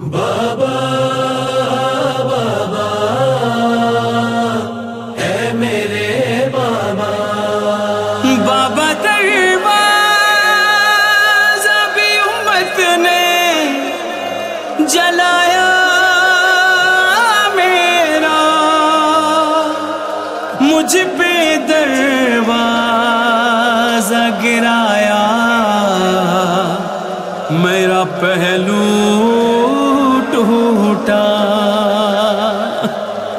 بابا بابا اے میرے بابا۔ بابا تربا بھی امت نے جلایا۔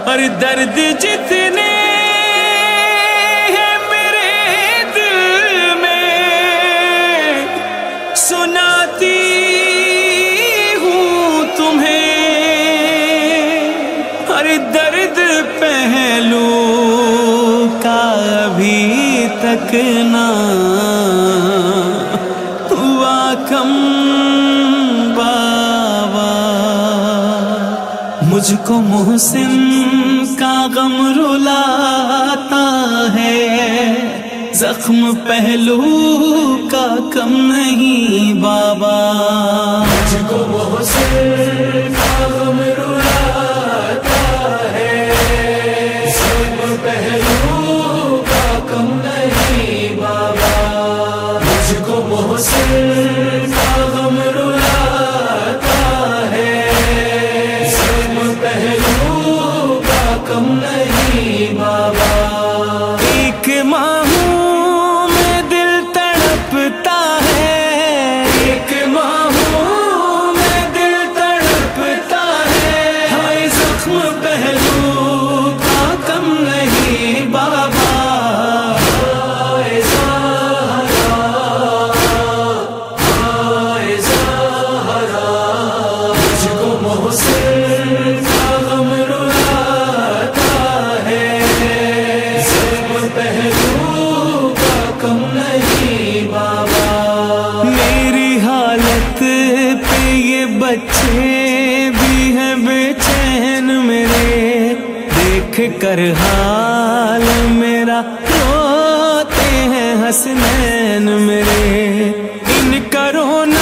اور درد جتنے ہیں میرے دل میں، سناتی ہوں تمہیں۔ اور درد پہلو کا ابھی تک نہ ہوا کم مجھ کو محسن غم رلاتا ہے۔ زخم پہلو کا کم نہیں بابا۔ دیکھ کر حال میرا روتے ہیں حسنین میرے۔ ان کرونا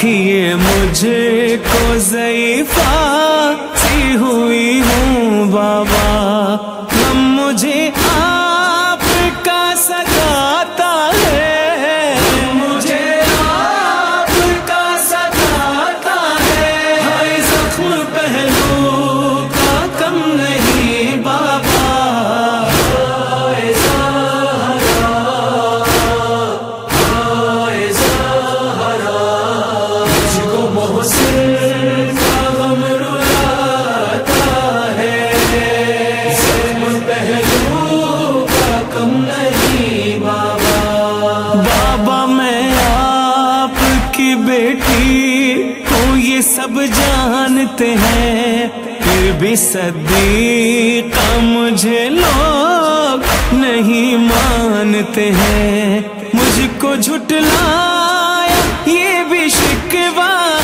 رکھیے مجھے کو ضعیفہ نہیں صدیقہ مجھے لوگ نہیں مانتے ہیں مجھ کو جھٹلایا یہ بھی شکوا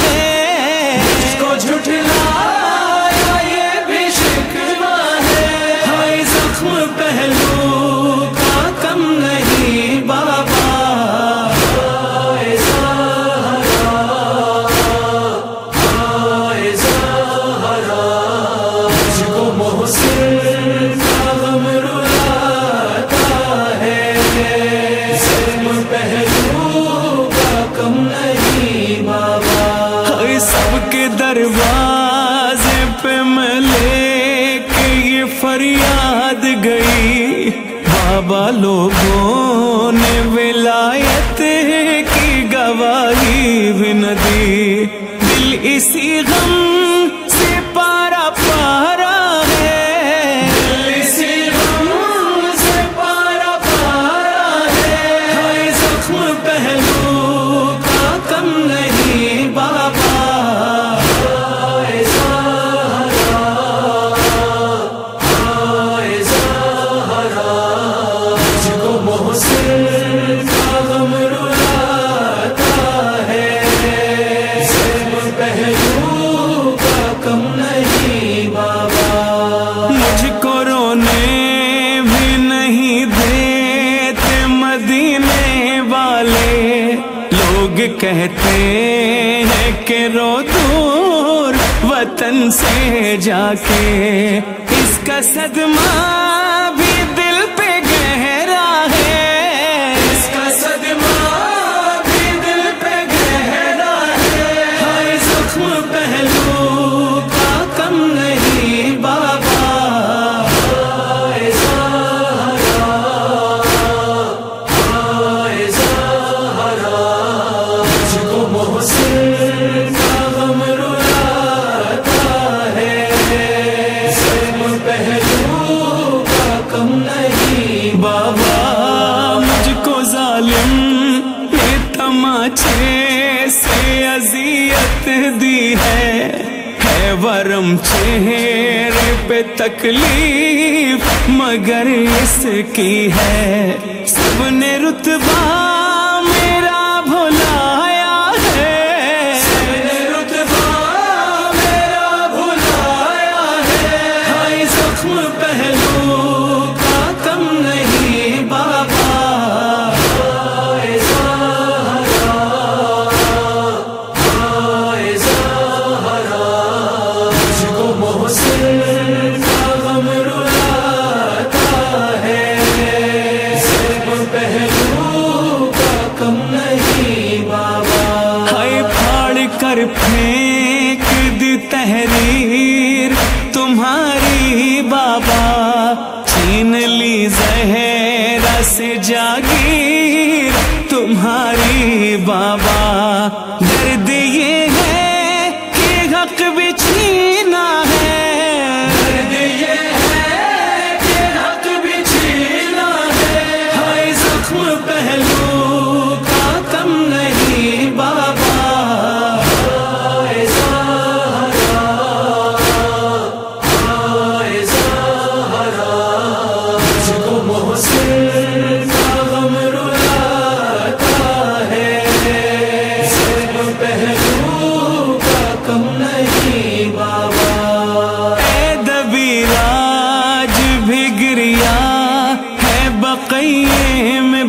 کہتے ہیں کہ رو دور وطن سے جا کے اس کا صدمہ بھی ورم چہرے پہ تکلیف مگر اس کی ہے سب نے رتبہ رکھیں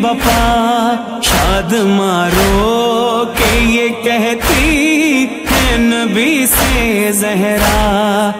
بپا شاد مارو کہ یہ کہتی ہے نبی سے زہرا